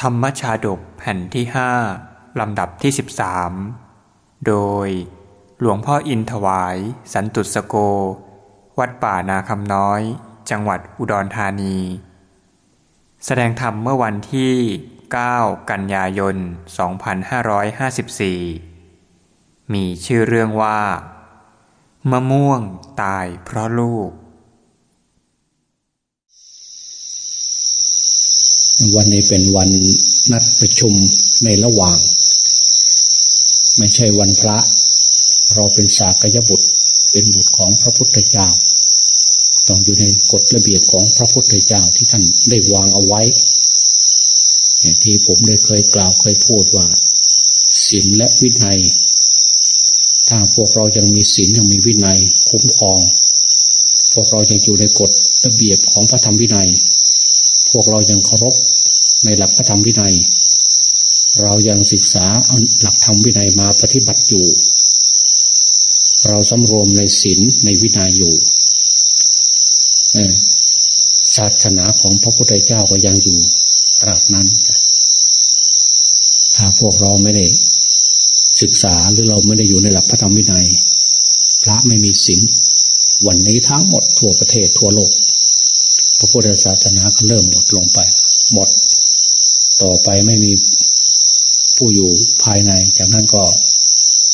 ธรรมชาดกแผ่นที่ห้าลำดับที่สิบสามโดยหลวงพ่ออินถวาย สันตุสโก วัดป่านาคำน้อย จังหวัดอุดรธานี แสดงธรรมเมื่อวันที่ 9 กันยายน 2554 มีชื่อเรื่องว่า มะม่วงตายเพราะลูก วันนี้เป็นวันนัดประชุมในระหว่าง ไม่ใช่วันพระ เราเป็นสากยบุตรเป็นบุตรของพระพุทธเจ้า ต้องอยู่ในกฎระเบียบของพระพุทธเจ้าที่ท่านได้วางเอาไว้ที่ผมได้เคยกล่าวเคยพูดว่าศีลและวินัย ถ้าพวกเรายังมีศีลยังมีวินัยคุ้มครอง พวกเรายังอยู่ในกฎระเบียบของพระธรรมวินัย พวกเรายังเคารพในหลักพระธรรมวินัย เรายังศึกษาเอาหลักธรรมวินัยมาปฏิบัติอยู่ เราสำรวมในศีลในวินัยอยู่ศาสนาของพระพุทธเจ้าก็ยังอยู่ตราบนั้น ถ้าพวกเราไม่ได้ศึกษาหรือเราไม่ได้อยู่ในหลักพระธรรมวินัย พระไม่มีศีลวันนี้ทั้งหมดทั่วประเทศทั่วโลก พระพุทธศาสนาก็เริ่มหมดลงไป หมด ต่อไปไม่มีผู้อยู่ภายใน จากนั้นก็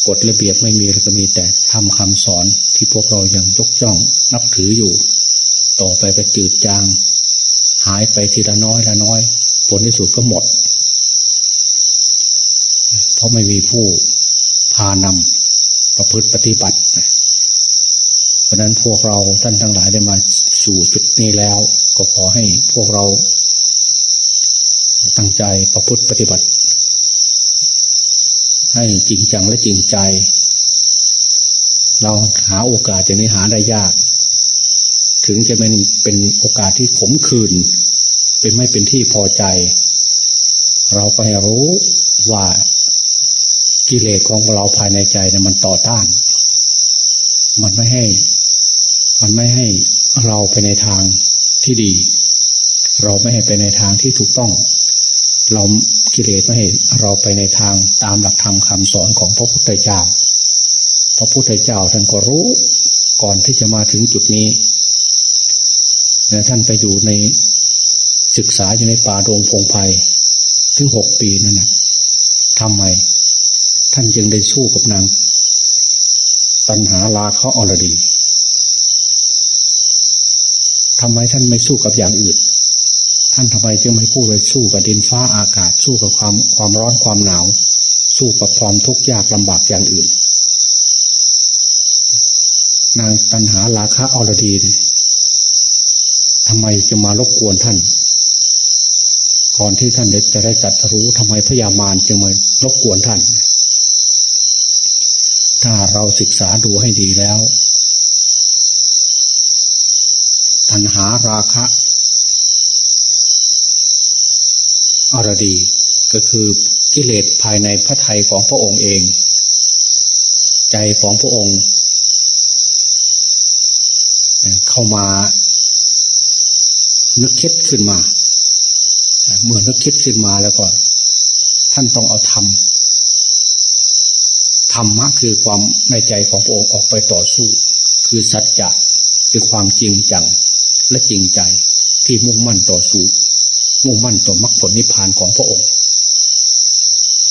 กฎระเบียบไม่มีแล้วก็มีแต่ทำคำสอนที่พวกเรายังยกจ้องนับถืออยู่ ต่อไปก็จืดจาง หายไปทีละน้อยละน้อย ผลที่สุดก็หมด เพราะไม่มีผู้พานำประพฤติปฏิบัติ เพราะนั้นพวกเราท่านทั้งหลายได้มาสู่จุดนี้แล้ว ก็ขอให้พวกเรา ตั้งใจประพฤติปฏิบัติ ให้จริงจังและจริงใจ เราหาโอกาสจะนี้หาได้ยาก ถึงจะเป็นเป็นโอกาสที่ขมขื่นเป็นไม่เป็นที่พอใจ เราก็ให้รู้ว่ากิเลสของเราภายในใจเนี่ยมันต่อต้าน มันไม่ให้ มันไม่ให้เราไปในทางที่ดี เราไม่ให้ไปในทางที่ถูกต้อง เรากิเลสไม่ให้เราไปในทางตามหลักธรรมคาสอนของพระพุทธเจ้า พระพุทธเจ้าท่านก็รู้ก่อนที่จะมาถึงจุดนี้แต่ท่านไปอยู่ในศึกษาอยู่ในป่าดงพงไพ่ถึงหกปีนั่นนะทำไม ท่านจึงได้สู้กับนาง ตัณหาลาเขาอรดี ทำไมท่านไม่สู้กับอย่างอื่น ท่านทำไมจึงไม่พูดไปสู้กับดินฟ้าอากาศ สู้กับความความร้อนความหนาว สู้กับความทุกข์ยากลำบากอย่างอื่น นางตันหาราคะอรดีเนี่ยทำไมจะมารบกวนท่าน ก่อนที่ท่านจะได้ตัดรู้ทำไมพยามารจึงมารบกวนท่าน ถ้าเราศึกษาดูให้ดีแล้ว ตันหาราคะอรดี ก็คือกิเลสภายในพระทัยของพระองค์เอง ใจของพระองค์ เข้ามา นึกคิดขึ้นมา เมื่อนึกคิดขึ้นมาแล้วก็ ท่านต้องเอาธรรมธรรมะคือความในใจของพระองค์ออกไปต่อสู้ คือสัจจะคือความจริงจัง และจริงใจที่มุ่งมั่นต่อสู้มุ่งมั่นต่อมรรคผลนิพพานของพระองค์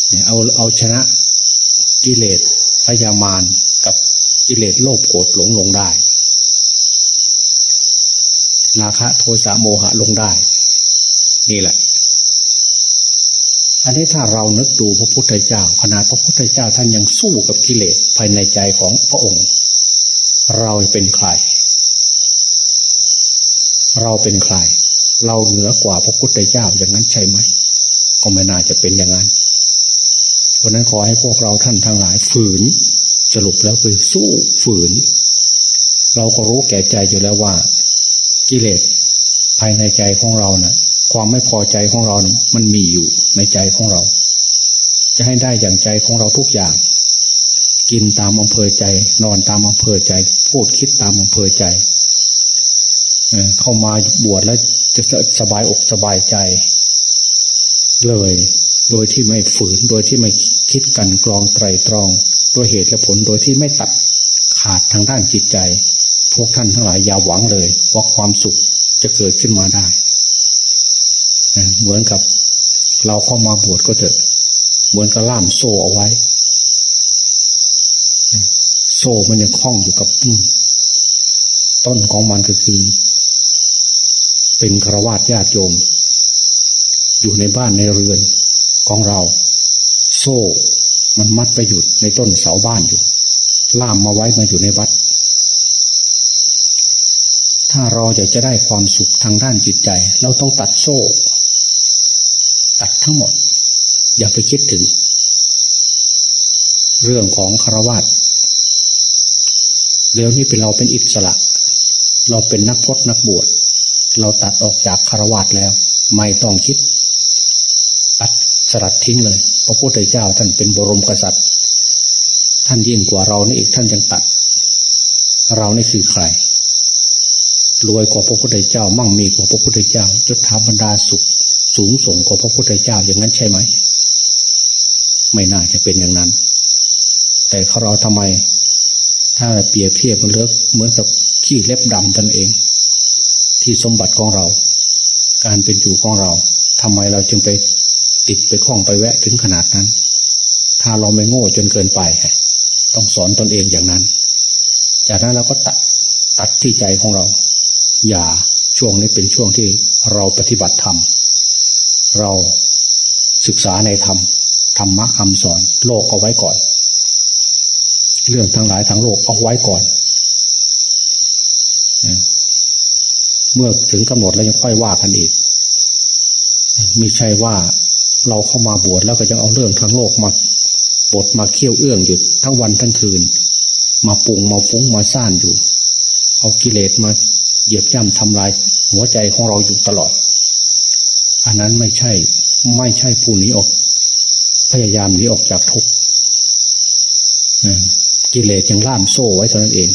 เนี่ยเอาเอาชนะกิเลสพยามารกับกิเลสโลภโกรธหลงลงได้ ราคะโทสะโมหะลงได้ นี่แหละ อันนี้ถ้าเรานึกดูพระพุทธเจ้าขนาดพระพุทธเจ้าท่านยังสู้กับกิเลสภายในใจของพระองค์ เราเป็นใคร เราเป็นใคร เราเหนือกว่าพระพุทธเจ้าอย่างนั้นใช่ไหม ก็ไม่น่าจะเป็นอย่างนั้น เพราะนั้นขอให้พวกเราท่านทั้งหลายฝืนสรุปแล้วคือสู้ฝืน เราก็รู้แก่ใจอยู่แล้วว่า กิเลสภายในใจของเรานะ่ะ ความไม่พอใจของเรานะมันมีอยู่ในใจของเรา จะให้ได้อย่างใจของเราทุกอย่าง กินตามอำเภอใจ นอนตามอำเภอใจ พูดคิดตามอำเภอใจ เข้ามาบวชแล้วจะสบายอกสบายใจ เลย โดยที่ไม่ฝืน โดยที่ไม่คิดกันกรองไตรตรองด้วยเหตุและผลโดยที่ไม่ตัดขาดทางด้านจิตใจ พวกท่านทั้งหลายอย่าหวังเลยว่าความสุขจะเกิดขึ้นมาได้ เหมือนกับเราเข้ามาบวชก็เถอะ เหมือนกับล่ามโซ่เอาไว้ โซ่มันยังคล้องอยู่กับนุ่นต้นของมันก็คือ เป็นครวาสญาติโยม อยู่ในบ้านในเรือนของเรา โซ่ มันมัดไปอยู่ในต้นเสาบ้านอยู่ ล่ามมาไว้มาอยู่ในวัด ถ้าเราอยากจะได้ความสุขทางด้านจิตใจ เราต้องตัดโซ่ ตัดทั้งหมด อย่าไปคิดถึง เรื่องของคารวาสเดี๋ยวนี้เป็นเราเป็นอิสระ เราเป็นนักพจนักบวช เราตัดออกจากคารวาสแล้ว ไม่ต้องคิด ตัดสลัดทิ้งเลย พระพุทธเจ้าท่านเป็นบรมกษัตริย์ ท่านยิ่งกว่าเรานี่อีกท่านยังตัด เรานี่คือใคร รวยกว่าพระพุทธเจ้า มั่งมีกว่าพระพุทธเจ้าจดทาบรรดาสุข สูงส่งกว่าพระพุทธเจ้าอย่างนั้นใช่ไหม ไม่น่าจะเป็นอย่างนั้น แต่เขาเราทำไม ถ้าเปรียบเทียบกันเลิกเหมือนกับขี้เล็บดำตนเอง ที่สมบัติของเรา การเป็นอยู่ของเราทำไมเราจึงไปติดไปคล้องไปแวะถึงขนาดนั้น ถ้าเราไม่โง่จนเกินไป ต้องสอนตนเองอย่างนั้น จากนั้นเราก็ตัดตัดที่ใจของเรา อย่าช่วงนี้เป็นช่วงที่เราปฏิบัติธรรมเราศึกษาในธรรมธรรมะคำสอน โลกเอาไว้ก่อน เรื่องทั้งหลายทั้งโลกเอาไว้ก่อน เมื่อถึงกำหนดแล้วยังค่อยว่ากันอีกไม่ใช่ว่าเราเข้ามาบวชแล้วก็จะเอาเรื่องทั้งโลกมาบทมาเคี่ยวเอื้องอยู่ทั้งวันทั้งคืน มาปรุงมาฟุ้งมาซ่านอยู่ เอากิเลสมาเหยียบย่ำทำลาย หัวใจของเราอยู่ตลอด อันนั้นไม่ใช่ไม่ใช่ผู้นี้ออก พยายามหนีออกจากทุกข์กิเลสยังล่ามโซ่ไว้เท่านั้นเอง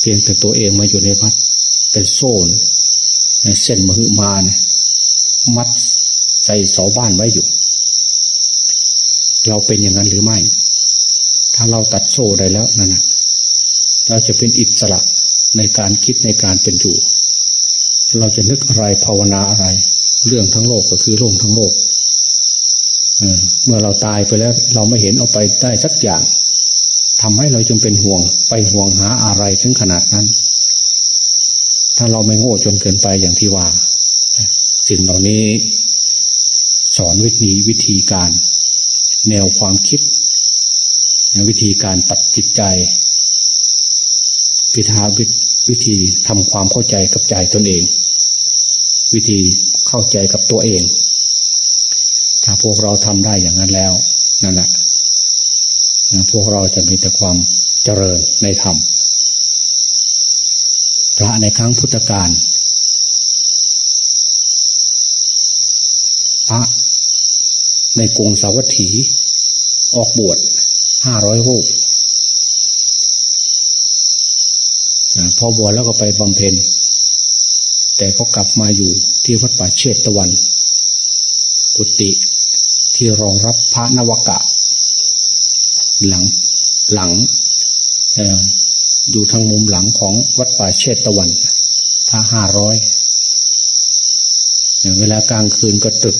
เพียงแต่ตัวเองมาอยู่ในวัดเป็นโซ่ เส้นมือมานี่ยมัดใส่เสาบ้านไว้อยู่ เราเป็นอย่างนั้นหรือไม่ ถ้าเราตัดโซ่ได้แล้วนั่นนะเราจะเป็นอิสระในการคิดในการเป็นอยู่ เราจะนึกอะไรภาวนาอะไร เรื่องทั้งโลกก็คือโลกทั้งโลกเมื่อเราตายไปแล้ว เราไม่เห็นเอาไปได้สักอย่างทำให้เราจึงเป็นห่วงไปห่วงหาอะไรถึงขนาดนั้น ถ้าเราไม่โง่จนเกินไปอย่างที่ว่าสิ่งเหล่านี้ สอนวิธีวิธีการ แนวความคิด วิธีการตัดจิตใจวิธีวิธีทำความเข้าใจกับใจตนเอง วิธีเข้าใจกับตัวเอง ถ้าพวกเราทำได้อย่างนั้นแล้วนั่นแหละพวกเราจะมีแต่ความเจริญในธรรม พระในครั้งพุทธกาลพระในกรุงสาวัตถี ออกบวชห้าร้อยรูปพอบวชแล้วก็ไปบำเพ็ญ แต่ก็กลับมาอยู่ที่วัดป่าเชตตะวัน กุฏิที่รองรับพระนวกะ หลังหลัง อยู่ทางมุมหลังของวัดป่าเชตตะวันพระห้าร้อยเวลากลางคืนก็ตึก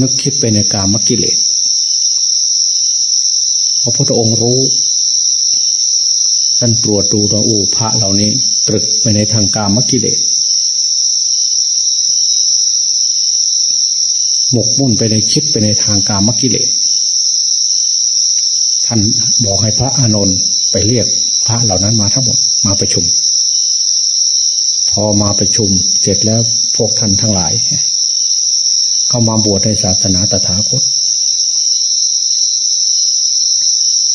นึกคิดไปในกามกิเลสพระพุทธองค์รู้ ท่านตรวจดูว่าโอ้พระเหล่านี้ ตรึกไปในทางกามกิเลสหมกมุ่นไปในคิดไปในทางกามกิเลสท่านบอกให้พระอานนท์ไปเรียก พระเหล่านั้นมาทั้งหมดมาประชุม พอมาประชุมเสร็จแล้วพวกท่านทั้งหลายเข้ามาบวชในศาสนาตถาคต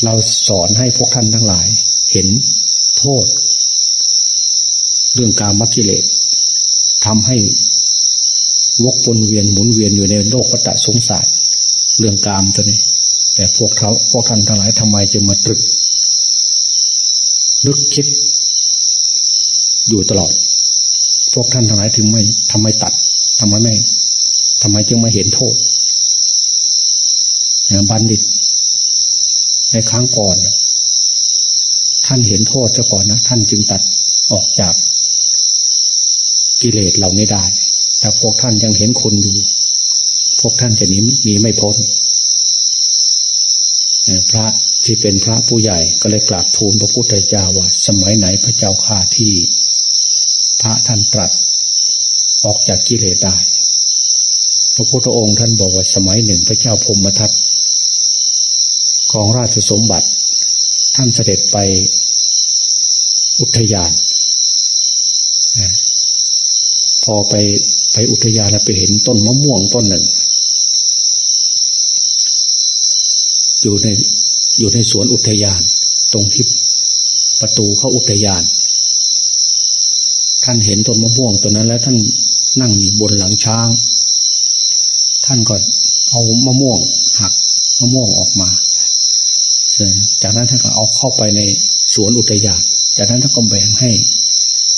เราสอนให้พวกท่านทั้งหลาย เห็นโทษ เรื่องการมักิเลสทำให้วกวนเวียนหมุนเวียนอยู่ในโลกวัฏสงสาร เรื่องกามตัวนี้ แต่พวกเขาพวกท่านทั้งหลายทำไมจึงมาตรึก นึกคิด อยู่ตลอด พวกท่านทั้งหลายถึงไม่ทำไมตัดทำไมไม่ทำไมจึงไมาเห็นโทษบัณฑิต ในครั้งก่อน ท่านเห็นโทษซะก่อนนะ ท่านจึงตัดออกจากกิเลสเหล่านี้ได้ แต่พวกท่านยังเห็นคนอยู่ พวกท่านจะหนีหนีไม่พ้นพระ ที่เป็นพระผู้ใหญ่ก็เลยกราบทูลพระพุทธเจ้าว่า สมัยไหนพระเจ้าข่าที่ พระท่านตรัส ออกจากกิเลสได้ พระพุทธองค์ท่านบอกว่าสมัยหนึ่งพระเจ้าพมทัตของราชสมบัติ ท่านเสด็จไปอุทยาน พอไปไปอุทยานแล้วไปเห็นต้นมะม่วงต้นหนึ่ง อยู่ใน อยู่ในสวนอุทยาน ตรงที่ประตูเข้าอุทยาน ท่านเห็นต้นมะม่วงตัวนั้นแล้วท่านนั่งอยู่บนหลังช้าง ท่านก็เอามะม่วงหักมะม่วงออกมา จากนั้นท่านก็เอาเข้าไปในสวนอุทยาน จากนั้นท่านก็แบ่งให้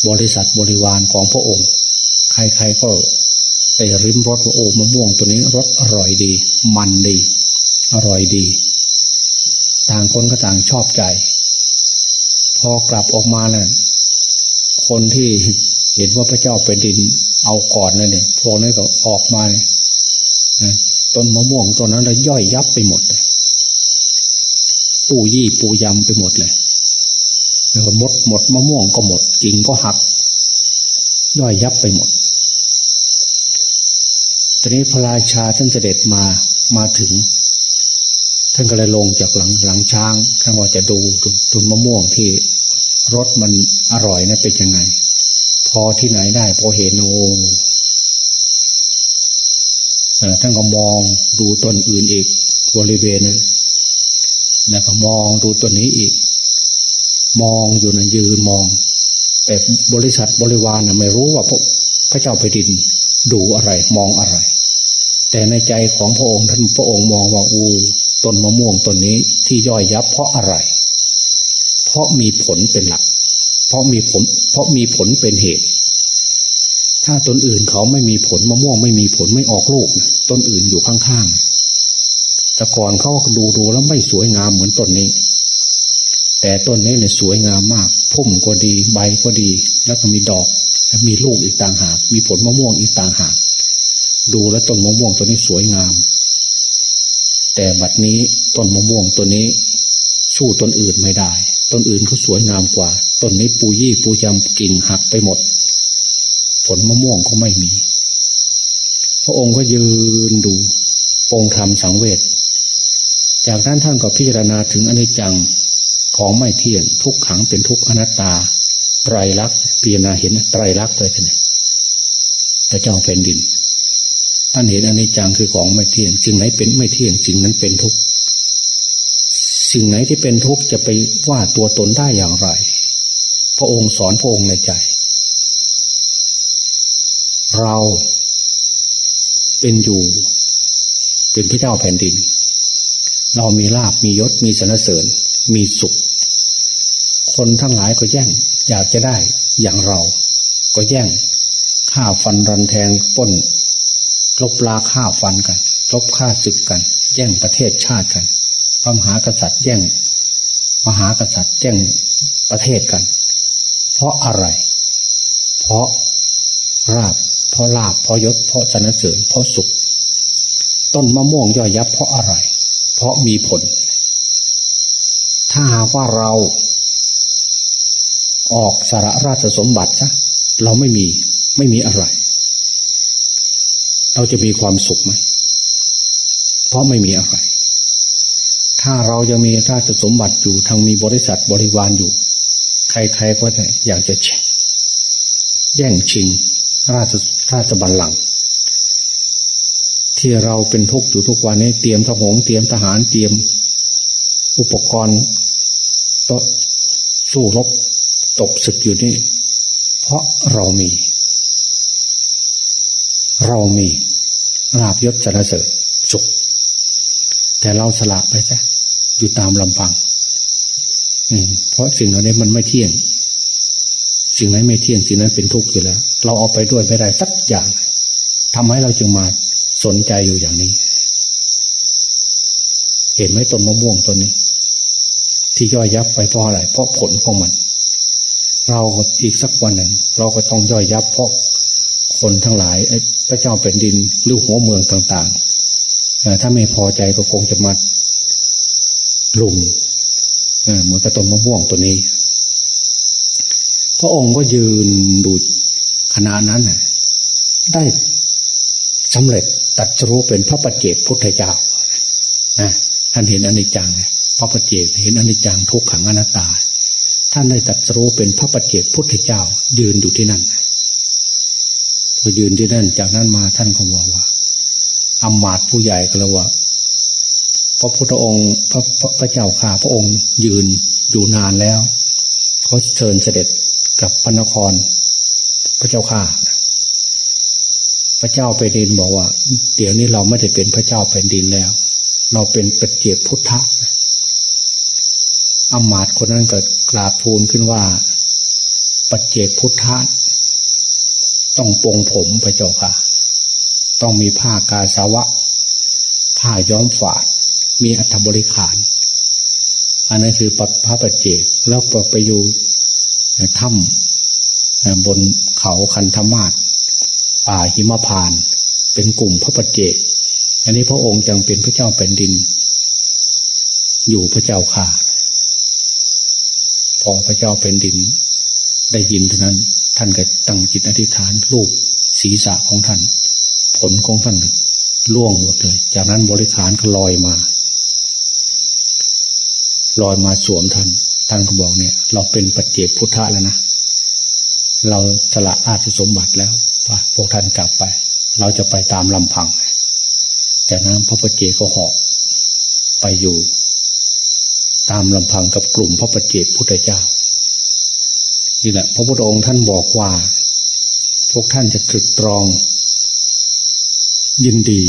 บริษัทบริวารของพระองค์ ใครๆก็ไปริมรสว่าโอ้มะม่วงตัวนี้รสอร่อยดี มันดี อร่อยดี ต่างคนก็ต่างชอบใจ พอกลับออกมาเนี่ยคนที่เห็นว่าพระเจ้าเป็นดินเอาก่อนเลยเนี่ยพวกนั้นก็ออกมาเนี่ยต้นมะม่วงต้นนั้นเลยย่อยยับไปหมดเลยปูยี่ปูยำไปหมดเลยแล้วหมดหมดมะม่วงก็หมดกิ่งก็หัก ย่อยยับไปหมดตอนนี้พระราชาท่านเสด็จมามาถึง ท่านก็เลยลงจากหลังหลังช้างท่านว่าจะดูต้นมะม่วงที่รสมันอร่อยนะเป็นยังไง พอที่ไหนได้ พอเห็นโอ้ท่านก็มองดูต้นอื่นอีกบริเวณนั้นแล้วก็มองดูต้นนี้อีก มองอยู่นะยืนมอง แต่บริษัทบริวารนะไม่รู้ว่าพระพระเจ้าแผ่นดินดูอะไร มองอะไร แต่ในใจของพระองค์ท่านพระองค์มองว่าอู ต้นมะม่วงต้นนี้ที่ย่อยยับเพราะอะไร เพราะมีผลเป็นหลัก เพราะมีผล เพราะมีผลเป็นเหตุ ถ้าต้นอื่นเขาไม่มีผลมะม่วงไม่มีผลไม่ออกลูกนะต้นอื่นอยู่ข้างๆแต่ก่อนเขาดูดูแล้วไม่สวยงามเหมือนต้นนี้ แต่ต้นนี้เนี่ยสวยงามมาก พุ่มก็ดีใบก็ดี แล้วก็มีดอกและมีลูกอีกต่างหาก มีผลมะม่วงอีกต่างหาก ดูแล้วต้นมะม่วงตัวนี้สวยงาม แต่บัดนี้ต้นมะม่วงตัวนี้ สู้ต้นอื่นไม่ได้ ต้นอื่นเขาสวยงามกว่า ต้นนี้ปูยี่ปูยำกิ่งหักไปหมด ผลมะม่วงก็ไม่มี พระองค์ก็ยืนดูปองธรรมสังเวชจากนั้นท่านก็พิจารณาถึงอนิจจังของไม่เที่ยงทุกขังเป็นทุกอนัตตา ไตรลักษณ์พิจารณาเห็นไตรลักษณ์เลยท่านพระเจ้าแผ่นดิน ท่านเห็นอนิจจังคือของไม่เที่ยงสิ่งไหนเป็นไม่เที่ยงสิ่งนั้นเป็นทุกสิ่งไหนที่เป็นทุกจะไปว่าตัวตนได้อย่างไร พระองค์สอนพระองค์ในใจ เราเป็นอยู่ เป็นพระเจ้าแผ่นดิน เรามีลาบมียศมีสรรเสริญ มีสุข คนทั้งหลายก็แย่ง อยากจะได้อย่างเรา ก็แย่งฆ่าฟันรันแทงป้น ลบลาฆ่าฟันกันลบฆ่าศึกกัน แย่งประเทศชาติกันพระมหากษัตริย์แย่ง มหากษัตริย์แย่งประเทศกัน เพราะอะไร เพราะราบ เพราะลาบเพราะยศเพราะสนะเสริญเพราะสุข ต้นมะม่วงย่อยยับเพราะอะไร เพราะมีผล ถ้าหากว่าเรา ออกสารราชสมบัติซะเราไม่มีไม่มีอะไร เราจะมีความสุขไหมเพราะไม่มีอะไร ถ้าเรายังมีราชสมบัติอยู่ทางมีบริษัทบริวารอยู่ ใครๆก็อยากจะแย่งชิง ราชราชบัลลังก์ที่เราเป็นทุกข์อยู่ทุกวันนี้เตรียมทหงเตรียมทหารเตรียม อุปกรณ์ต่อสู้รบตกศึกอยู่นี่ เพราะเรามี เรามีราบยศจรเสริญสุข แต่เราสละไปซะอยู่ตามลำพังเพราะสิ่งเหล่านี้มันไม่เที่ยง สิ่งไหนไม่เที่ยงสิ่งนั้นเป็นทุกข์อยู่แล้ว เราเอาไปด้วยไม่ได้สักอย่างทำให้เราจึงมาสนใจอยู่อย่างนี้ เห็นไหมต้นมะม่วงต้นนี้ ที่ย่อยยับไปเพราะอะไร เพราะผลของมัน เราอีกสักวันหนึ่ง เราก็ต้องย่อยยับเพราะ คนทั้งหลายพระเจ้าเป็นดินหรือหัวเมืองต่างๆถ้าไม่พอใจก็คงจะมาลุมเหมือนกับต้นมะม่วงตัวนี้ พระองค์ก็ยืนดูขณะนั้นได้สำเร็จตัดรู้เป็นพระปัจเจกพุทธเจ้านะท่านเห็นอนิจจังพระปัจเจกเห็นอนิจจังทุกขังอนัตตา ท่านได้ตัดรู้เป็นพระปัจเจกพุทธเจ้า ยืนอยู่ที่นั่น พอยืนที่นั่นจากนั้นมาท่านก็บอกว่าอำมาตย์ผู้ใหญ่ก็เลยว่าพระพุทธองค์พระพระเจ้าข่าพระองค์ยืนอยู่นานแล้วเขาเชิญเสด็จกับพระนคร พระเจ้าข่าพระเจ้าแผ่นดินบอกว่า เดี๋ยวนี้เราไม่ได้เป็นพระเจ้าแผ่นดินแล้ว เราเป็นปเจกพุทธะอมาตคนนั้นก็กราบทูลขึ้นว่าปัจเจกพุทธะ ต้องปรงผมพระเจ้าค่ะ ต้องมีผ้ากาสาวะ ผ้าย้อมฝาด มีอัฐบริขาร อันนั้นคือปพระปัจเจกแล้วไปอยู่ถ้ำบนเขาคันธมาศป่าหิมพาน เป็นกลุ่มพระปัจเจก อันนี้พระองค์จังเป็นพระเจ้าแผ่นดิน อยู่พระเจ้าข่าพอพระเจ้าแผ่นดินได้ยินเท่านั้นานก็ตั้งจิตอธิษฐานรูปศีรษะของท่าน ผลของท่านล่วงหมดเลย จากนั้นบริขารก็ลอยมาลอยมาสวมท่าน ท่านก็บอกเนี่ย เราเป็นปัจเจกพุทธะแล้วนะ เราสละอาชสมบัติแล้วพวกท่านกลับไป เราจะไปตามลำพัง จากนั้นพระปเจก็หอกไปอยู่ ตามลำพังกับกลุ่มพระปเจกพุทธเจ้า นี่แหละพระพุทธองค์ท่านบอกว่า พวกท่านจะตรึกตรอง ยินดี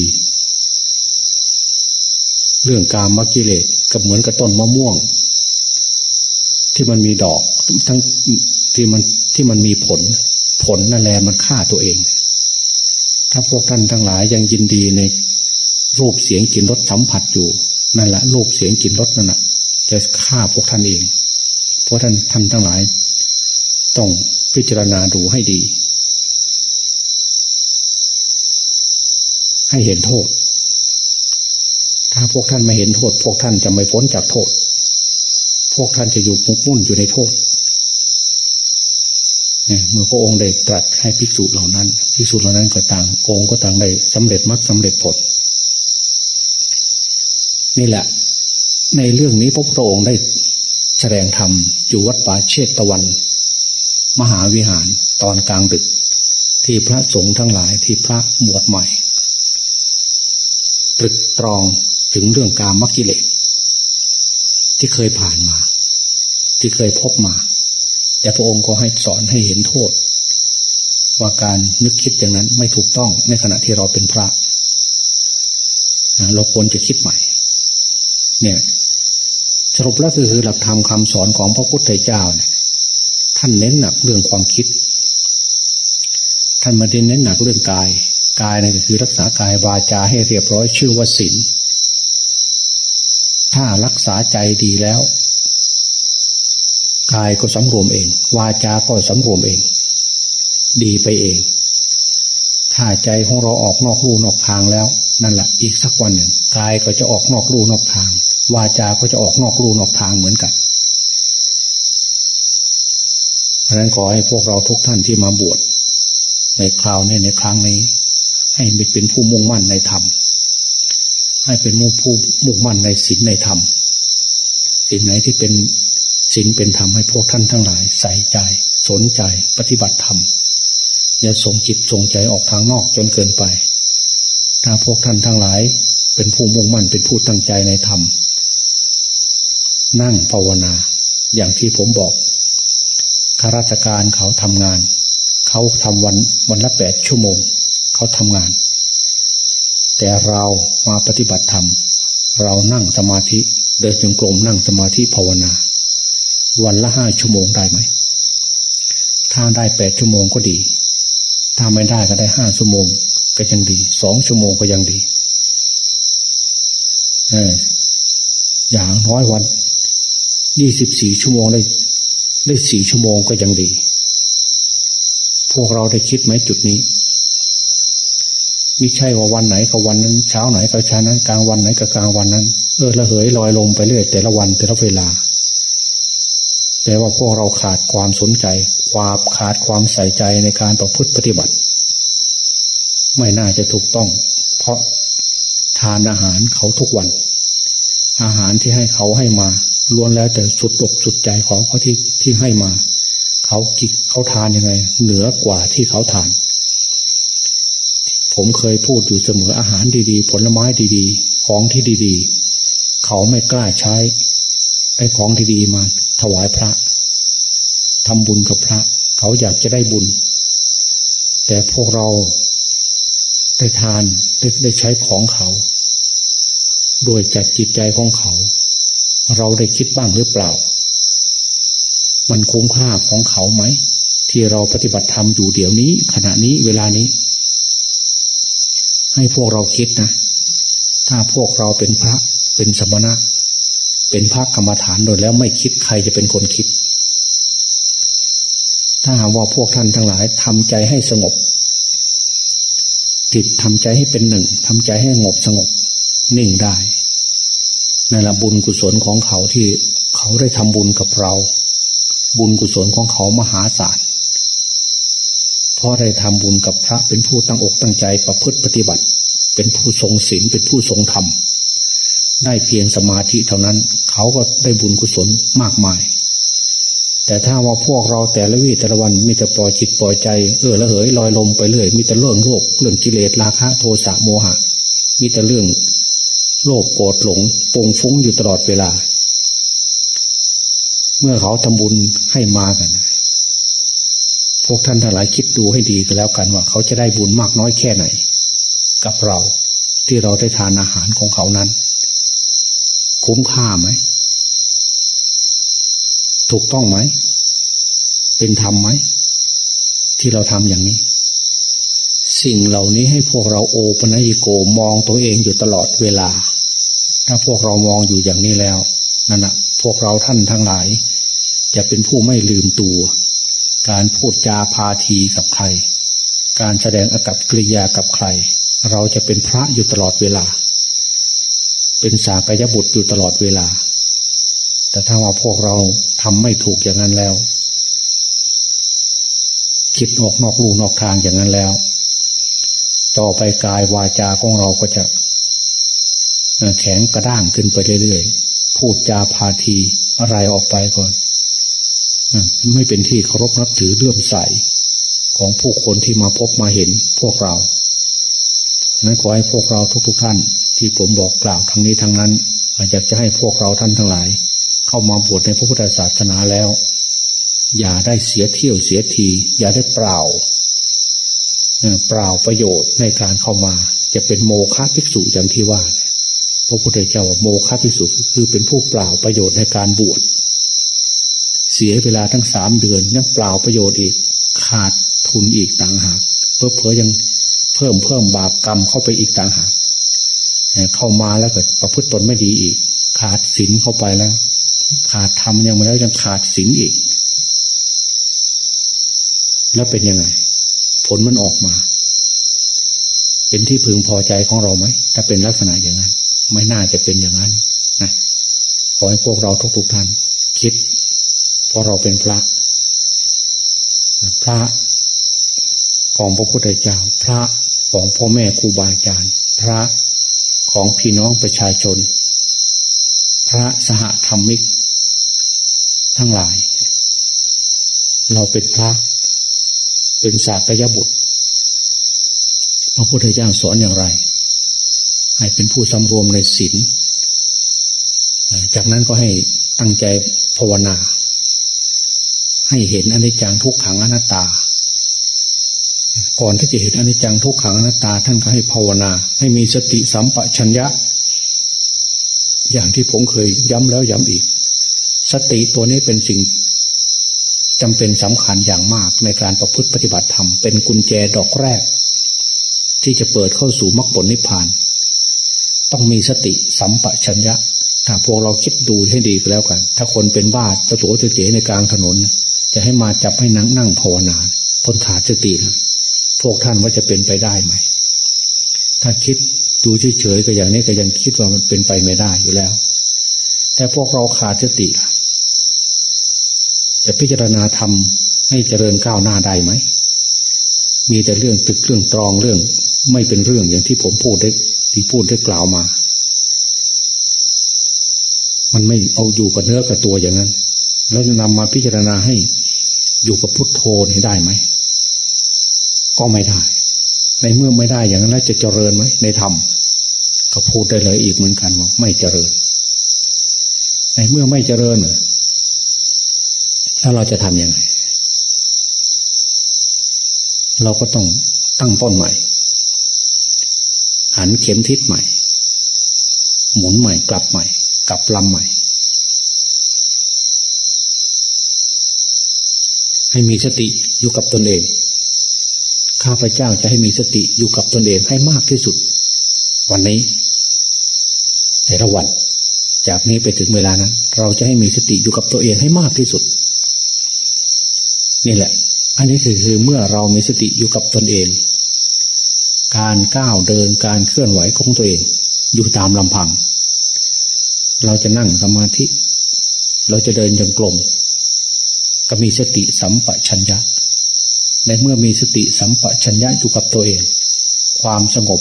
เรื่องการมกิเลสกับเหมือนกับต้นมะม่วง ที่มันมีดอกทั้งที่มันที่มันมีผล ผลนั่นแหละมันฆ่าตัวเอง ถ้าพวกท่านทั้งหลายยังยินดีในรูปเสียงกลิ่นรสสัมผัสอยู่นั่นแหละรูปเสียงกลิ่นรสนั่นแหะจะฆ่าพวกท่านเอง เพราะท่านท่านทั้งหลาย ต้องพิจารณาดูให้ดี ให้เห็นโทษ ถ้าพวกท่านไม่เห็นโทษ พวกท่านจะไม่พ้นจากโทษ พวกท่านจะอยู่มุกมุ่นอยู่ในโทษเมื่อพระองค์ได้ตรัสให้ภิกษุเหล่านั้นภิกษุเหล่านั้นก็ต่างองค์ก็ต่างได้สำเร็จมรรคสาเร็จผลนี่แหละ ในเรื่องนี้พระพุทธองค์ได้แสดงธรรมอยู่วัดป่าเชตตะวัน มหาวิหารตอนกลางดึก ที่พระสงฆ์ทั้งหลายที่พระบวชใหม่ ตรึกตรองถึงเรื่องการมักกิเลสที่เคยผ่านมา ที่เคยพบมา แต่พระองค์ก็ให้สอนให้เห็นโทษ ว่าการนึกคิดอย่างนั้นไม่ถูกต้องในขณะที่เราเป็นพระเราควรจะคิดใหม่ เนี่ย สรุปแล้วคือหลักธรรมคาสอนของพระพุทธเจ้าเนี่ยานเน้นหนักเรื่องความคิด ท่านมาเน้นหนักเรื่องกาย กายนั่นก็คือรักษากายวาจาให้เรียบร้อยชื่อว่าศีลถ้ารักษาใจดีแล้ว กายก็สำรวมเอง วาจาก็สำรวมเอง ดีไปเอง ถ้าใจของเราออกนอกลู่นอกทางแล้ว นั่นแหละอีกสักวันหนึ่งกายก็จะออกนอกลู่นอกทาง วาจาก็จะออกนอกลู่นอกทางเหมือนกัน เพราะนั้นขอให้พวกเราทุกท่านที่มาบวชในคราวนี้ในครั้งนี้ ให้เป็นผู้มุ่งมั่นในธรรม ให้เป็นผู้มุ่งมั่นในศีลในธรรมสิ่งไหนที่เป็นศีลเป็นธรรมให้พวกท่านทั้งหลาย ใส่ใจ สนใจปฏิบัติธรรมอย่าส่งจิตส่งใจออกทางนอกจนเกินไป ถ้าพวกท่านทั้งหลาย เป็นผู้มุ่งมั่นเป็นผู้ตั้งใจในธรรมนั่งภาวนา อย่างที่ผมบอก ข้าราชการเขาทำงาน เขาทำวันวันละแปดชั่วโมง เขาทำงาน แต่เรามาปฏิบัติธรรม เรานั่งสมาธิเดินจงกรมนั่งสมาธิภาวนา วันละห้าชั่วโมงได้ไหม ถ้าได้แปดชั่วโมงก็ดี ถ้าไม่ได้ก็ได้ห้าชั่วโมง ก็ยังดีสองชั่วโมงก็ยังดีเอออย่างน้อยวันยี่สิบสี่ชั่วโมงได้ ได้สี่ชั่วโมงก็ยังดี พวกเราได้คิดไหมจุดนี้ไม่ใช่ว่าวันไหนกับวันนั้น เช้าไหนกับเช้านั้น กลางวันไหนกับกลางวันนั้น เออละเหยลอยลมไปเรื่อยแต่ละวันแต่ละเวลาแปลว่าพวกเราขาดความสนใจ ความขาดความใส่ใจในการประพฤติปฏิบัติ ไม่น่าจะถูกต้อง เพราะทานอาหารเขาทุกวัน อาหารที่ให้เขาให้มา ล้วนแล้วแต่สุดอกสุดใจของเขาที่ที่ให้มา เขากิเขาทานยังไง เหนือกว่าที่เขาทาน ผมเคยพูดอยู่เสมออาหารดีๆ ผลไม้ดีๆ ของที่ดีๆ เขาไม่กล้าใช้ไอ้ของดีๆมา ถวายพระทำบุญกับพระ เขาอยากจะได้บุญ แต่พวกเราได้ทานได้ได้ใช้ของเขา โดยจากจิตใจของเขา เราได้คิดบ้างหรือเปล่า มันคุ้มค่าของเขาไหม ที่เราปฏิบัติธรรมอยู่เดี๋ยวนี้ ขณะนี้เวลานี้ ให้พวกเราคิดนะ ถ้าพวกเราเป็นพระเป็นสมณะ เป็นพระกรรมฐานโดยแล้วไม่คิดใครจะเป็นคนคิด ถ้าหากว่าพวกท่านทั้งหลายทำใจให้สงบจิตทำใจให้เป็นหนึ่งทำใจให้งบสงบ นิ่งได้ นั่นแหละบุญกุศลของเขาที่เขาได้ทำบุญกับเรา บุญกุศลของเขามหาศาลเพราะได้ทำบุญกับพระเป็นผู้ตั้งอกตั้งใจประพฤติปฏิบัติ เป็นผู้ทรงศีลเป็นผู้ทรงธรรมได้เพียงสมาธิเท่านั้น เขาก็ได้บุญกุศลมากมาย แต่ถ้าว่าพวกเราแต่ละวีแต่ละวันมีแต่ปล่อยจิตปล่อยใจเออละเหยลอยลมไปเรื่อยมีแต่เรื่องโลกเรื่องกิเลสราคะ โทสะโมหะ มีแต่เรื่อง โลภโกรธหลงปงฟุ้งอยู่ตลอดเวลา เมื่อเขาทำบุญให้มากัน พวกท่านทั้งหลายคิดดูให้ดีกันแล้วกันว่า เขาจะได้บุญมากน้อยแค่ไหน กับเราที่เราได้ทานอาหารของเขานั้น คุ้มค่าไหม ถูกต้องไหม เป็นธรรมไหม ที่เราทำอย่างนี้สิ่งเหล่านี้ให้พวกเราโอปนัยโกมองตัวเองอยู่ตลอดเวลา ถ้าพวกเรามองอยู่อย่างนี้แล้วนั่นแหะพวกเราท่านทั้งหลาย จะเป็นผู้ไม่ลืมตัว การพูดจาพาทีกับใคร การแสดงอากับกิริยากับใคร เราจะเป็นพระอยู่ตลอดเวลา เป็นสากยบุตรอยู่ตลอดเวลา แต่ถ้าว่าพวกเราทำไม่ถูกอย่างนั้นแล้ว คิดออกนอกลู่นอกทางอย่างนั้นแล้ว ต่อไปกายวาจาของเราก็จะ แข็งกระด้างขึ้นไปเรื่อยๆ พูดจาพาทีอะไรออกไปก่อนไม่เป็นที่เคารพนับถือเลื่อมใสของผู้คนที่มาพบมาเห็นพวกเรานั้นขอให้พวกเราทุกๆทท่าน ที่ผมบอกกล่าวทั้งนี้ทั้งนั้นอยากจะให้พวกเราท่านทั้งหลาย เข้ามาบวชในพระพุทธศาสนาแล้ว อย่าได้เสียเที่ยวเสียที อย่าได้เปล่าเปล่าประโยชน์ในการเข้ามา จะเป็นโมฆะภิกษุอย่างที่ว่า พระพุทธเจ้าโมฆะพิสุคือเป็นผู้เปล่าประโยชน์ในการบวชเสียเวลาทั้งสามเดือนยังเปล่าประโยชน์อีกขาดทุนอีกต่างหากเพื่อเพอยังเพิ่มเพิ่มบาปกรรมเข้าไปอีกต่างหากเข้ามาแล้วก็ประพฤติตนไม่ดีอีก ขาดศีลเข้าไปแล้ว ขาดธรรมยังไม่แล้วยังขาดศีลอีก แล้วเป็นยังไง ผลมันออกมา เป็นที่พึงพอใจของเราไหมถ้าเป็นลักษณะอย่างนั้น ไม่น่าจะเป็นอย่างนั้นนะขอให้พวกเราทุกๆทท่าน คิดเพราะเราเป็นพระ พระของพระพุทธเจ้า พระของพ่อแม่ครูบาอาจารย์ พระของพี่น้องประชาชน พระสหธรรมิก ทั้งหลาย เราเป็นพระ เป็นศาสตยบุตร พระพุทธเจ้าสอนอย่างไร ให้เป็นผู้สำรวมในศีลจากนั้นก็ให้ตั้งใจภาวนา ให้เห็นอนิจจังทุกขังอนัตตา ก่อนที่จะเห็นอนิจจังทุกขังอนัตตา ท่านก็ให้ภาวนา ให้มีสติสัมปชัญญะ อย่างที่ผมเคยย้ำแล้วย้ำอีก สติตัวนี้เป็นสิ่งจำเป็นสำคัญอย่างมากในการประพฤติปฏิบัติธรรม เป็นกุญแจดอกแรก ที่จะเปิดเข้าสู่มรรคผลนิพพาน ต้องมีสติสัมปชัญญะ ถ้าพวกเราคิดดูให้ดีก็แล้วกัน ถ้าคนเป็นบ้าจะโถจะเจ๋ในกลางถนน จะให้มาจับให้นั่งนั่งภาวนาคนขาดสตินะพวกท่านว่าจะเป็นไปได้ไหม ถ้าคิดดูเฉยๆก็อย่างนี้ก็ยังคิดว่ามันเป็นไปไม่ได้อยู่แล้ว แต่พวกเราขาดสติล่ะจะพิจารณาทำให้เจริญก้าวหน้าได้ไหม มีแต่เรื่องตึกเรื่องตรองเรื่อง ไม่เป็นเรื่องอย่างที่ผมพูดได้ ที่พูดได้กล่าวมา มันไม่เอาอยู่กับเนื้อกับตัวอย่างนั้น แล้วจะนำมาพิจารณาให้อยู่กับพุทโธให้ได้ไหม ก็ไม่ได้ ในเมื่อไม่ได้อย่างนั้นแล้วจะเจริญไหมในธรรมก็พูดได้เลยอีกเหมือนกันว่า ไม่เจริญ ในเมื่อไม่เจริญแล้วเราจะทำยังไง เราก็ต้องตั้งต้นใหม่ หันเข็มทิศใหม่ หมุนใหม่กลับใหม่ กลับลำใหม่ ให้มีสติอยู่กับตนเอง ข้าพเจ้าจะให้มีสติอยู่กับตนเองให้มากที่สุด วันนี้ แต่ละวัน จากนี้ไปถึงเวลานั้น เราจะให้มีสติอยู่กับตัวเองให้มากที่สุด นี่แหละ อันนี้คือคือเมื่อเรามีสติอยู่กับตนเอง การก้าวเดินการเคลื่อนไหวของตัวเอง อยู่ตามลำพัง เราจะนั่งสมาธิ เราจะเดินจงกรมก็มีสติสัมปชัญญะในเมื่อมีสติสัมปชัญญะอยู่กับตัวเอง ความสงบ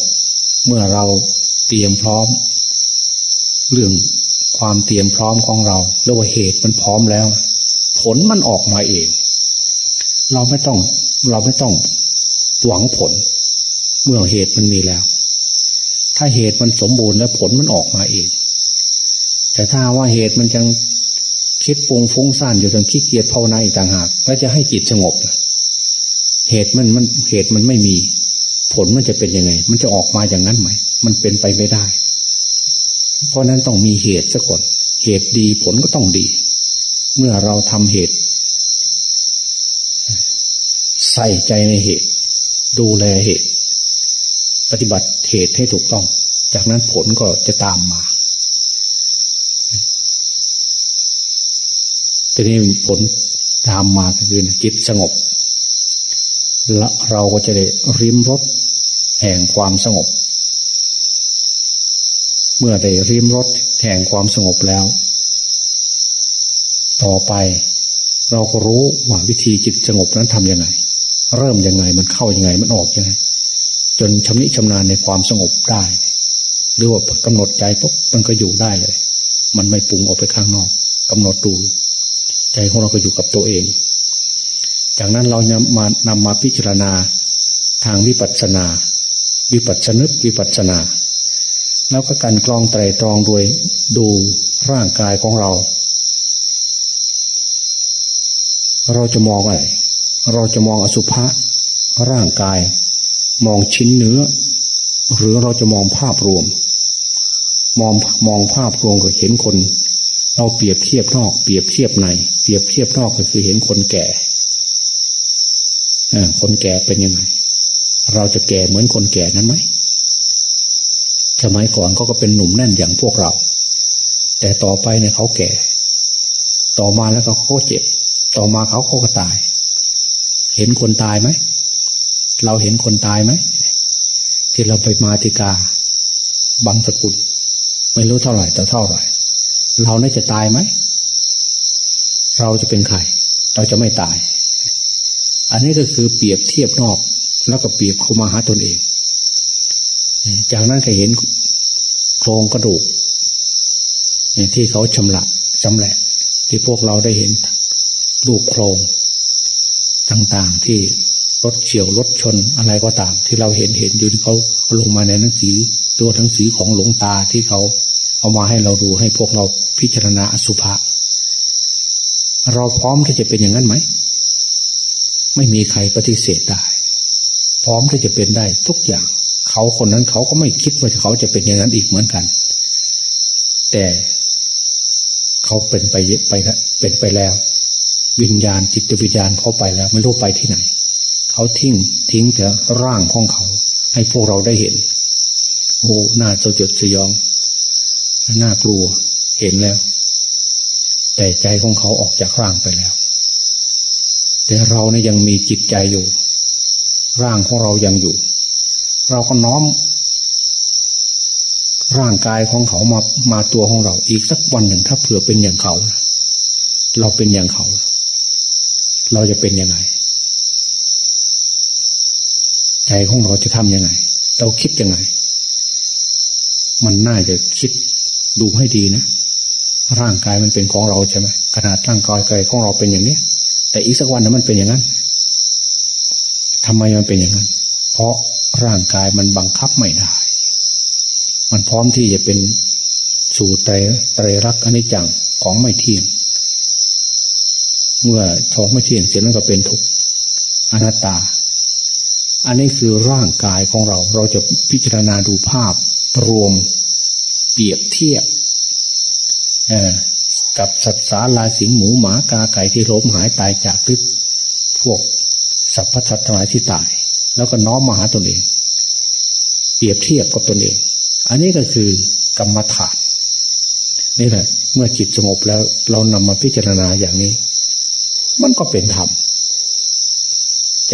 เมื่อเราเตรียมพร้อม เรื่องความเตรียมพร้อมของเราเรียกว่าเหตุมันพร้อมแล้ว ผลมันออกมาเอง เราไม่ต้องเราไม่ต้องหวังผล เมื่อเหตุมันมีแล้ว ถ้าเหตุมันสมบูรณ์แล้วผลมันออกมาเอง แต่ถ้าว่าเหตุมันยังคิดปรุงฟุ้งซ่านอยู่จนขี้เกียจภาวนาอีกต่างหากแล้วจะให้จิตสงบเหตุมันมันเหตุมันไม่มี ผลมันจะเป็นยังไง มันจะออกมาอย่างนั้นไหม มันเป็นไปไม่ได้ เพราะนั้นต้องมีเหตุซะก่อนเหตุดีผลก็ต้องดี เมื่อเราทำเหตุ ใส่ใจในเหตุ ดูแลเหตุ ปฏิบัติเหตุให้ถูกต้อง จากนั้นผลก็จะตามมาทีนี้ผลตามมาก็คือจิตสงบและเราก็จะได้ริมรถแห่งความสงบ เมื่อได้ริมรถแห่งความสงบแล้ว ต่อไปเราก็รู้ว่าวิธีจิตสงบนั้นทำยังไง เริ่มยังไงมันเข้ายังไงมันออกยังไง จนชำนิชำนาญในความสงบได้ หรือว่ากำหนดใจปุ๊บมันก็อยู่ได้เลย มันไม่ปุงออกไปข้างนอกกำหนดดู ใจของเราก็อยู่กับตัวเอง จากนั้นเรานำมานำมาพิจารณาทางวิปัสสนา วิปัสสนึกวิปัสสนา แล้วก็การกรองไตรตรองโดยดูร่างกายของเรา เราจะมองอะไร เราจะมองอสุภะร่างกาย มองชิ้นเนื้อ หรือเราจะมองภาพรวม มองมองภาพรวมก็เห็นคน เราเปรียบเทียบนอก เปรียบเทียบใน เปรียบเทียบนอกก็คือเห็นคนแก่คนแก่เป็นยังไง เราจะแก่เหมือนคนแก่นั้นไหมสมัยก่อนเขาก็เป็นหนุ่มแน่นอย่างพวกเรา แต่ต่อไปเนี่ยเขาแก่ ต่อมาแล้วเขาก็เจ็บ ต่อมาเขาก็ตาย เห็นคนตายไหม เราเห็นคนตายไหมที่เราไปมาติกาบางสกุลไม่รู้เท่าไหร่แต่เท่าไหร่ เราน่าจะตายไหม เราจะเป็นใคร เราจะไม่ตาย อันนี้ก็คือเปรียบเทียบนอก แล้วก็เปรียบเข้ามาหาตนเอง จากนั้นก็เห็นโครงกระดูกที่เขาชำระชำแหละ ที่พวกเราได้เห็นรูปโครงต่างๆที่ รถเฉียวรถชนอะไรก็ตาม ที่เราเห็นเห็นอยู่ที่เขาลงมาในหนังสือตัวหนังสือของหลวงตาที่เขาเอามาให้เราดูให้พวกเราพิจารณาอสุภะเราพร้อมที่จะเป็นอย่างนั้นไหม ไม่มีใครปฏิเสธได้ พร้อมที่จะเป็นได้ทุกอย่าง เขาคนนั้นเขาก็ไม่คิดว่าเขาจะเป็นอย่างนั้นอีกเหมือนกัน แต่เขาเป็นไปไปเป็นไปแล้ว วิญญาณจิตวิญญาณเขาไปแล้ว ไม่รู้ไปที่ไหน เขาทิ้งทิ้งแต่ร่างของเขา ให้พวกเราได้เห็น โอ้หน่าจะจดสยองน่ากลัวเห็นแล้ว แต่ใจของเขาออกจากร่างไปแล้ว แต่เราเนี่ยยังมีจิตใจอยู่ ร่างของเรายังอยู่ เราก็น้อม ร่างกายของเขามามาตัวของเรา อีกสักวันหนึ่งถ้าเผื่อเป็นอย่างเขา เราเป็นอย่างเขา เราจะเป็นยังไง ใจของเราจะทำยังไง เราคิดยังไง มันน่าจะคิดดูให้ดีนะ ร่างกายมันเป็นของเราใช่ไหมขนาดร่างกายกายของเราเป็นอย่างนี้ แต่อีกสักวันนั้นมันเป็นอย่างนั้นทำไมมันเป็นอย่างนั้น เพราะร่างกายมันบังคับไม่ได้ มันพร้อมที่จะเป็นสู่ไตรไตรรักอนิจจังของไม่เที่ยง เมื่อท้องไม่เที่ยงเสร็จแล้วก็เป็นทุกข์อนัตตา อันนี้คือร่างกายของเรา เราจะพิจารณาดูภาพรวมเปรียบเทียบกับสัตว์สาลาสิงหมูหมากาไก่ที่ล้มหายตายจากหรือพวกสัพพสัตว์ทั้งหลายที่ตาย แล้วก็น้อมมาหาตนเอง เปรียบเทียบกับตนเอง อันนี้ก็คือกรรมฐานนี่แหละ เมื่อจิตสงบแล้วเรานำมาพิจารณาอย่างนี้ มันก็เป็นธรรม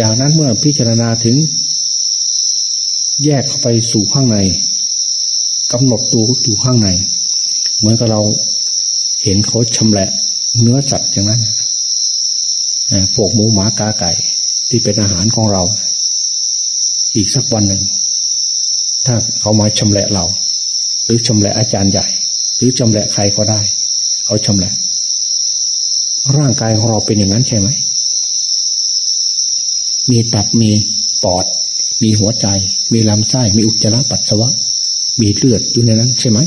จากนั้นเมื่อพิจารณาถึง แยกเข้าไปสู่ข้างในกำหนดตัวอยู่ข้างใน เหมือนกับเราเห็นเขาชำแหละเนื้อสัตว์อย่างนั้นพวกหมูหมากาไก่ ที่เป็นอาหารของเรา อีกสักวันหนึ่ง ถ้าเขามาชำแหละเรา หรือชำแหละอาจารย์ใหญ่ หรือชำแหละใครก็ได้ เขาชำแหละ ร่างกายของเราเป็นอย่างนั้นใช่ไหม มีตับมีปอด มีหัวใจ มีลำไส้มีอุจจาระปัสสาวะ มีเลือดอยู่ในนั้นใช่ไหม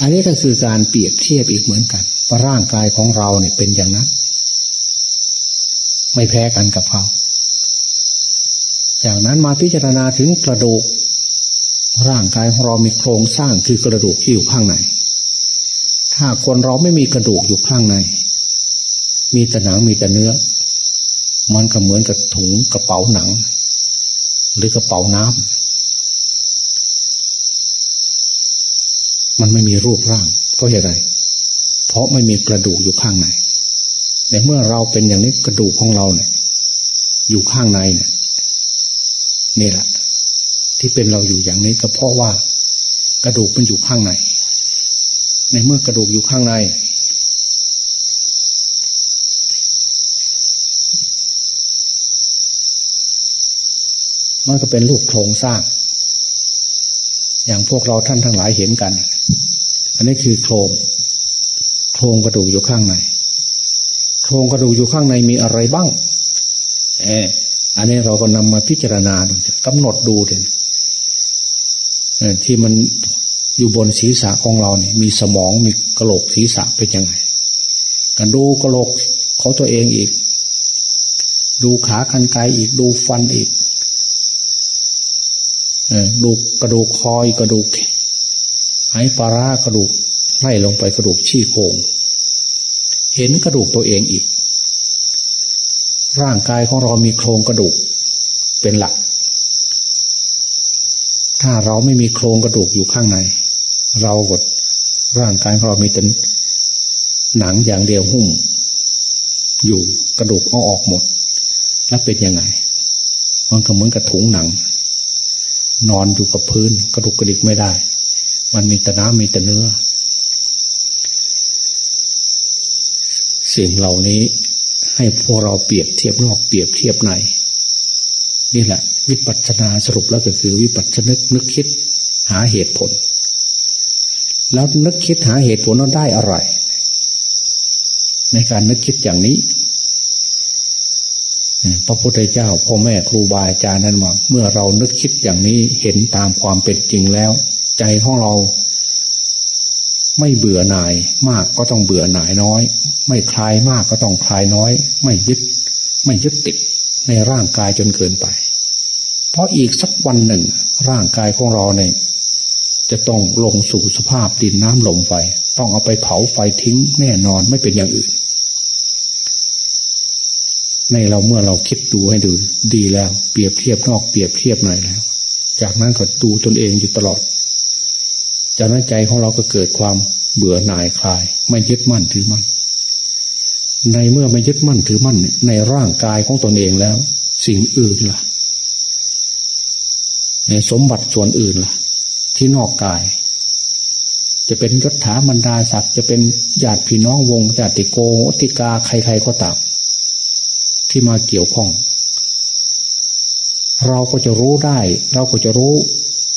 อันนี้ก็คือการเปรียบเทียบอีกเหมือนกันว่าร่างกายของเราเนี่ยเป็นอย่างนั้น ไม่แพ้กันกับเขาจากนั้นมาพิจารณาถึงกระดูก ร่างกายของเรามีโครงสร้างคือกระดูกที่อยู่ข้างในถ้าคนเราไม่มีกระดูกอยู่ข้างใน มีแต่หนังมีแต่เนื้อ มันก็เหมือนกับถุงกระเป๋าหนัง หรือกระเป๋าน้ำมันไม่มีรูปร่าง เพราะเหตุไร เพราะไม่มีกระดูกอยู่ข้างในแต่เมื่อเราเป็นอย่างนี้กระดูกของเราเนี่ย อยู่ข้างในเนี่ยนี่แหละที่เป็นเราอยู่อย่างนี้ก็เพราะว่ากระดูกมันอยู่ข้างใน ในเมื่อกระดูกอยู่ข้างใน มันก็เป็นรูปโครงสร้าง อย่างพวกเราท่านทั้งหลายเห็นกัน อันนี้คือโครงโครงกระดูกอยู่ข้างในโครงกระดูกอยู่ข้างในมีอะไรบ้างเอออันนี้เราก็นำมาพิจารณาดูกำหนดดูเลยที่มันอยู่บนศีรษะของเราเนี่ยมีสมองมีกระโหลกศีรษะเป็นยังไงกันดูกระโหลกของตัวเองอีก ดูขาคันไกอีกดูฟันอีก ดูกระดูกคอยกระดูกหายปลารากระดูกไล่ลงไปกระดูกชี้โครงเห็นกระดูกตัวเองอีก ร่างกายของเรามีโครงกระดูกเป็นหลัก ถ้าเราไม่มีโครงกระดูกอยู่ข้างใน เรากดร่างกายของเรามีแต่หนังอย่างเดียวหุ้ม อยู่กระดูกเอาออกหมด แล้วเป็นยังไง มันก็เหมือนกับถุงหนัง นอนอยู่กับพื้น กระดูกกระดิกไม่ได้ มันมีแต่น้ำมีแต่เนื้อ สิ่งเหล่านี้ให้พวกเราเปรียบเทียบนอกเปรียบเทียบในนี่แหละ วิปัสสนาสรุปแล้วก็คือ วิปัสสนึกนึกคิดหาเหตุผล แล้วนึกคิดหาเหตุผลนั้นได้อะไร ในการนึกคิดอย่างนี้ พระพุทธเจ้าพ่อแม่ครูบาอาจารย์นั้นว่าเมื่อเรานึกคิดอย่างนี้เห็นตามความเป็นจริงแล้ว ใจของเรา ไม่เบื่อหน่ายมากก็ต้องเบื่อหน่ายน้อย ไม่คลายมากก็ต้องคลายน้อย ไม่ยึด ไม่ยึดติดในร่างกายจนเกินไป เพราะอีกสักวันหนึ่ง ร่างกายของเราเนี่ยจะต้องลงสู่สภาพดินน้ำลมไฟต้องเอาไปเผาไฟทิ้งแน่นอนไม่เป็นอย่างอื่น ในเราเมื่อเราคิดดูให้ดูดีแล้ว เปรียบเทียบนอกเปรียบเทียบในแล้ว จากนั้นก็ดูตนเองอยู่ตลอด จากนั้นใจของเราก็เกิดความเบื่อหน่ายคลาย ไม่ยึดมั่นถือมั่น ในเมื่อไม่ยึดมั่นถือมั่น ในร่างกายของตนเองแล้ว สิ่งอื่นล่ะในสมบัติส่วนอื่นล่ะ ที่นอกกาย จะเป็นยศถาบรรดาศักดิ์จะเป็นญาติพี่น้องวงญาติโกติกาใครๆก็ตาม ที่มาเกี่ยวข้อง เราก็จะรู้ได้ เราก็จะรู้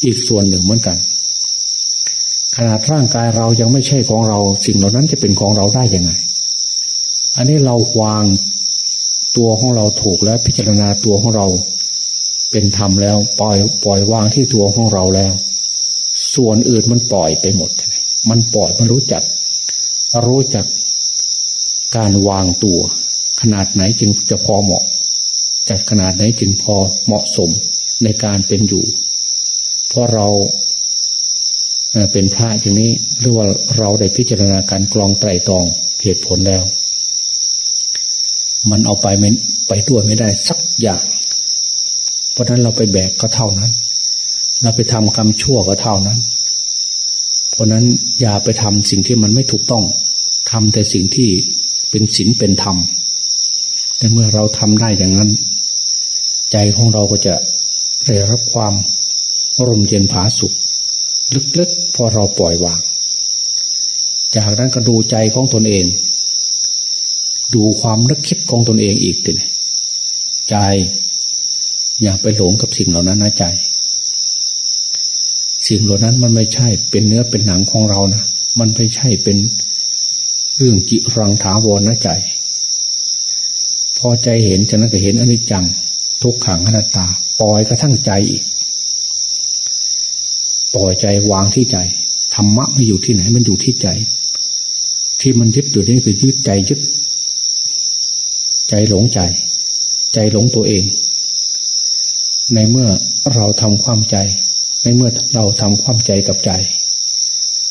อีกส่วนหนึ่งเหมือนกัน ขนาดร่างกายเรายังไม่ใช่ของเรา สิ่งเหล่านั้นจะเป็นของเราได้ยังไง อันนี้เราวางตัวของเราถูกแล้วพิจารณาตัวของเรา เป็นธรรมแล้วปล่อยปล่อยวางที่ตัวของเราแล้ว ส่วนอื่นมันปล่อยไปหมด มันปล่อยมันรู้จัก รู้จักการวางตัว นาดไหนจึงจะพอเหมาะ จัดขนาดไหนจึงพอเหมาะสมในการเป็นอยู่ เพราะเราเป็นพระอย่างนี้หรือว่าเราได้พิจารณาการกรองไตรตรองเหตุผลแล้ว มันเอาไปไม่ไปด้วยไม่ได้สักอย่าง เพราะนั้นเราไปแบกก็เท่านั้น เราไปทำกรรมชั่วก็เท่านั้น เพราะนั้นอย่าไปทำสิ่งที่มันไม่ถูกต้องทำแต่สิ่งที่เป็นศีลเป็นธรรม แต่เมื่อเราทำได้อย่างนั้น ใจของเราก็จะได้รับความร่มเย็นผาสุข ลึกๆพอเราปล่อยวาง จากนั้นก็ดูใจของตนเอง ดูความนึกคิดของตนเองอีกทีใจอย่าไปหลงกับสิ่งเหล่านั้นนะใจ สิ่งเหล่านั้นมันไม่ใช่เป็นเนื้อเป็นหนังของเรานะมันไม่ใช่เป็นเรื่องจิรังถาวรนะใจ อใจเห็นจากนั้นก็เห็นอนิจจัง ทุกขังอนัตตา ปล่อยกระทั่งใจอีก ปล่อยใจวางที่ใจธรรมะไม่อยู่ที่ไหน มันอยู่ที่ใจ ที่มันยึดอยู่นี่คือยึดใจยึด ใจหลงใจ ใจหลงตัวเอง ในเมื่อเราทำความใจ ในเมื่อเราทำความใจกับใจ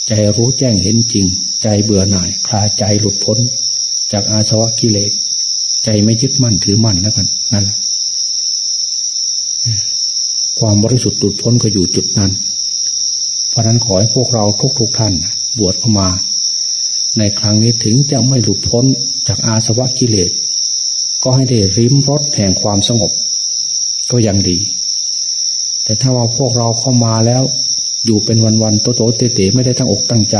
ใจรู้แจ้งเห็นจริง ใจเบื่อหน่าย คลายใจหลุดพ้น จากอาสวะกิเลส ใจไม่ยึดมั่นถือมั่นแล้วกันนั่นแหละความบริสุทธิ์หลุดพ้นก็อยู่จุดนั้น เพราะนั้นขอให้พวกเราทุกๆทท่านบวชเข้ามา ในครั้งนี้ถึงจะไม่หลุดพ้นจากอาสวะกิเลส ก็ให้ได้ริมรสแห่งความสงบ ก็ยังดี แต่ถ้าว่าพวกเราเข้ามาแล้ว อยู่เป็นวันๆโตโตเต๋ๆไม่ได้ตั้งอกตั้งใจ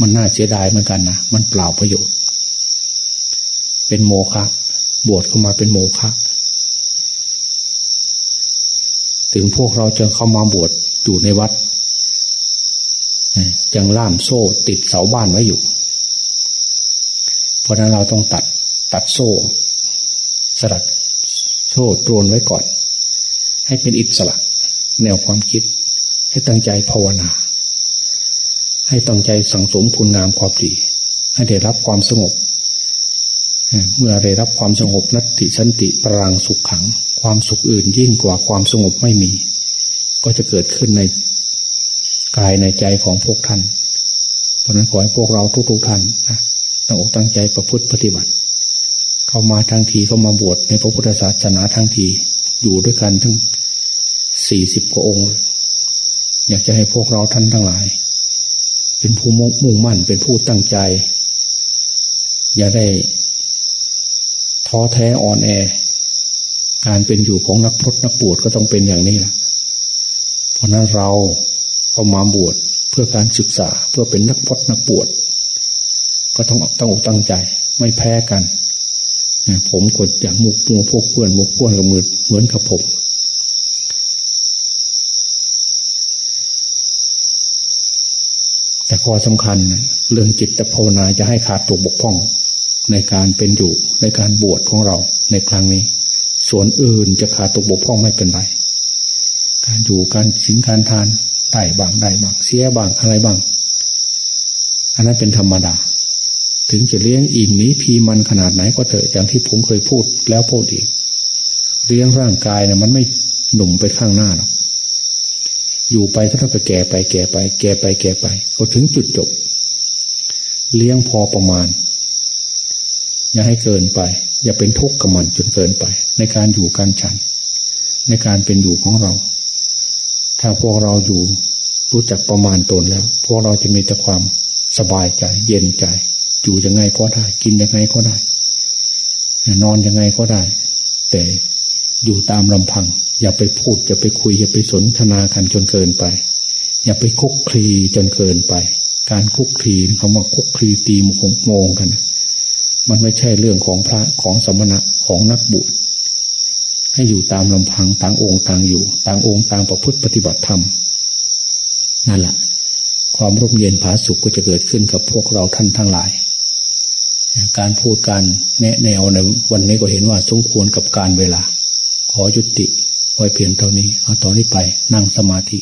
มันน่าเสียดายเหมือนกันนะมันเปล่าประโยชน์ เป็นโมฆะบวชเข้ามาเป็นโมฆะถึงพวกเราจะเข้ามาบวชอยู่ในวัดยังล่ามโซ่ติดเสาบ้านไว้อยู่ เพราะนั้นเราต้องตัดตัดโซ่ สลัดโทษตรวนไว้ก่อน ให้เป็นอิสระ แนวความคิด ให้ตั้งใจภาวนา ให้ตั้งใจสังสมคุณงามความดี ให้ได้รับความสงบ เมื่อได้รับความสงบนัตติสันติปรังสุขขัง ความสุขอื่นยิ่งกว่าความสงบไม่มี ก็จะเกิดขึ้นในกายในใจของพวกท่าน เพราะนั้นขอให้พวกเราทุกๆท่านนะตั้งอกตั้งใจประพฤติปฏิบัติ เข้ามาทั้งทีเข้ามาบวชในพระพุทธศาสนาทั้งทีอยู่ด้วยกันทั้งสี่สิบกว่าองค์ อยากจะให้พวกเราท่านทั้งหลาย เป็นผู้มุ่งมั่นเป็นผู้ตั้งใจ อย่าได้ ท้อแท้อ่อนแอ การเป็นอยู่ของนักพรตนักบวชก็ต้องเป็นอย่างนี้แหละเพราะนั้นเราเข้ามาบวชเพื่อการศึกษาเพื่อเป็นนักพรตนักบวชก็ต้องต้องตั้งใจ ไม่แพ้กันผมกดอย่างมุกมัวพวกเพื่อนมุกพ่วนกับมือเหมือนกับผมแต่ข้อสำคัญเรื่องจิตภาวนาจะให้ขาดตกบกพร่อง ในการเป็นอยู่ในการบวชของเราในครั้งนี้ ส่วนอื่นจะขาดตกบกพร่องไม่เป็นไร การอยู่การสิงการทานได้บางได้บางเสียบางอะไรบาง อันนั้นเป็นธรรมดา ถึงจะเลี้ยงอิ่มนี้พีมันขนาดไหนก็เถอะอย่างที่ผมเคยพูดแล้วพูดอีก เลี้ยงร่างกายเนี่ยมันไม่หนุ่มไปข้างหน้าหรอกอยู่ไปถ้าเราแก่ไปแก่ไป แก่ไปแก่ไป ก็ถึงจุดจบ เลี้ยงพอประมาณ อย่าให้เกินไป อย่าเป็นทุกข์กับมันจนเกินไป ในการอยู่การฉัน ในการเป็นอยู่ของเรา ถ้าพวกเราอยู่รู้จักประมาณตนแล้ว พวกเราจะมีแต่ความสบายใจ เย็นใจ อยู่ยังไงก็ได้ กินยังไงก็ได้ นอนยังไงก็ได้ แต่อยู่ตามลำพัง อย่าไปพูดอย่าไปคุย อย่าไปสนทนากันจนเกินไป อย่าไปคุกคลีจนเกินไป การคุกคลีเขามาคุกคลีตีมงงงกัน มันไม่ใช่เรื่องของพระของสมณะของนักบวชให้อยู่ตามลำพังต่างองค์ต่างอยู่ ต่างองค์ต่างประพฤติปฏิบัติธรรมนั่นแหละความร่มเย็นผาสุขก็จะเกิดขึ้นกับพวกเราท่านทั้งหลาย การพูดการแนะแนวในวันนี้ก็เห็นว่าสมควรกับการเวลา ขอยุติไว้เพียงเท่านี้ เอาต่อนนี้ไปนั่งสมาธิ